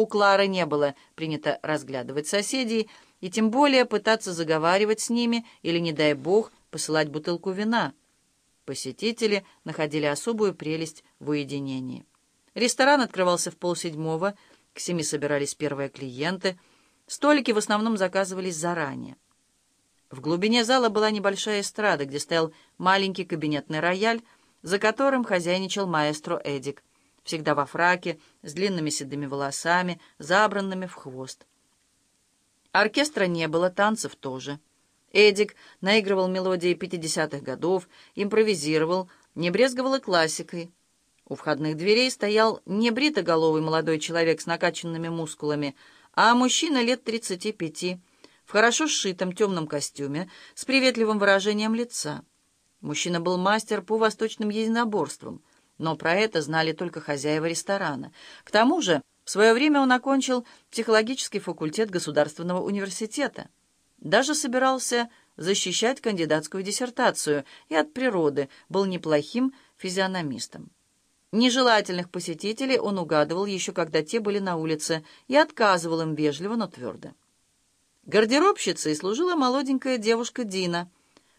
У Клары не было принято разглядывать соседей, и тем более пытаться заговаривать с ними или, не дай бог, посылать бутылку вина. Посетители находили особую прелесть в уединении. Ресторан открывался в полседьмого, к семи собирались первые клиенты. Столики в основном заказывались заранее. В глубине зала была небольшая эстрада, где стоял маленький кабинетный рояль, за которым хозяйничал маэстро Эдик, всегда во фраке, с длинными седыми волосами, забранными в хвост. Оркестра не было, танцев тоже. Эдик наигрывал мелодии 50-х годов, импровизировал, не брезговал и классикой. У входных дверей стоял не бритоголовый молодой человек с накачанными мускулами, а мужчина лет 35, в хорошо сшитом темном костюме, с приветливым выражением лица. Мужчина был мастер по восточным единоборствам, но про это знали только хозяева ресторана. К тому же в свое время он окончил психологический факультет Государственного университета. Даже собирался защищать кандидатскую диссертацию и от природы был неплохим физиономистом. Нежелательных посетителей он угадывал еще когда те были на улице и отказывал им вежливо, но твердо. Гардеробщицей служила молоденькая девушка Дина.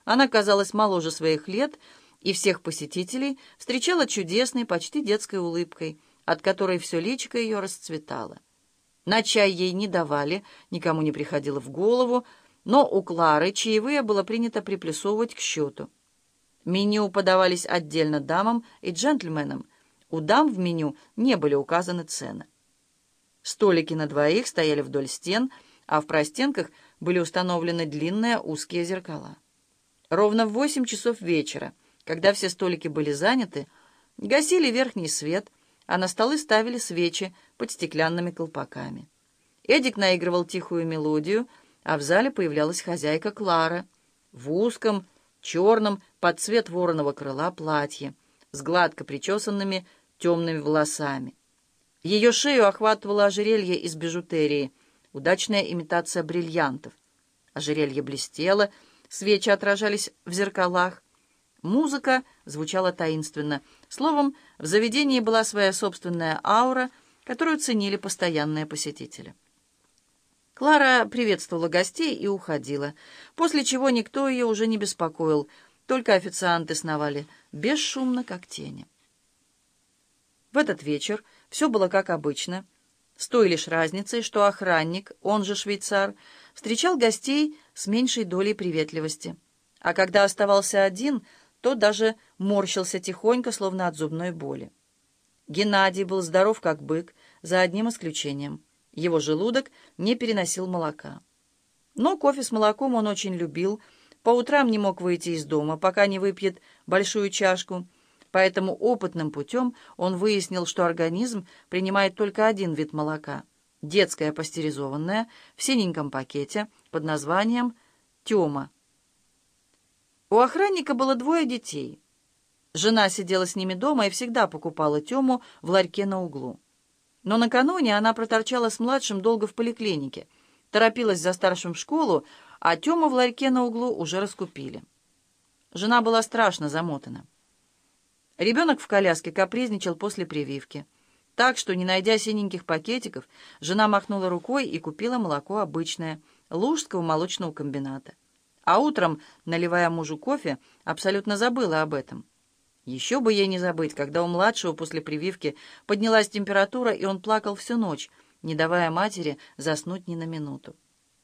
Она казалась моложе своих лет и всех посетителей встречала чудесной, почти детской улыбкой, от которой все личико ее расцветало. На чай ей не давали, никому не приходило в голову, но у Клары чаевые было принято приплюсовывать к счету. Меню подавались отдельно дамам и джентльменам. У дам в меню не были указаны цены. Столики на двоих стояли вдоль стен, а в простенках были установлены длинные узкие зеркала. Ровно в восемь часов вечера, когда все столики были заняты, гасили верхний свет, а на столы ставили свечи под стеклянными колпаками. Эдик наигрывал тихую мелодию — а в зале появлялась хозяйка Клара в узком, черном, под цвет вороного крыла платье, с гладко причесанными темными волосами. Ее шею охватывало ожерелье из бижутерии, удачная имитация бриллиантов. Ожерелье блестело, свечи отражались в зеркалах. Музыка звучала таинственно. Словом, в заведении была своя собственная аура, которую ценили постоянные посетители. Клара приветствовала гостей и уходила, после чего никто ее уже не беспокоил, только официанты сновали бесшумно, как тени. В этот вечер все было как обычно, с той лишь разницей, что охранник, он же швейцар, встречал гостей с меньшей долей приветливости. А когда оставался один, то даже морщился тихонько, словно от зубной боли. Геннадий был здоров, как бык, за одним исключением — его желудок не переносил молока. Но кофе с молоком он очень любил, по утрам не мог выйти из дома, пока не выпьет большую чашку, поэтому опытным путем он выяснил, что организм принимает только один вид молока — детское пастеризованное в синеньком пакете под названием «Тема». У охранника было двое детей. Жена сидела с ними дома и всегда покупала Тему в ларьке на углу. Но накануне она проторчала с младшим долго в поликлинике, торопилась за старшим в школу, а Тему в ларьке на углу уже раскупили. Жена была страшно замотана. Ребенок в коляске капризничал после прививки. Так что, не найдя синеньких пакетиков, жена махнула рукой и купила молоко обычное, лужского молочного комбината. А утром, наливая мужу кофе, абсолютно забыла об этом. Еще бы ей не забыть, когда у младшего после прививки поднялась температура, и он плакал всю ночь, не давая матери заснуть ни на минуту.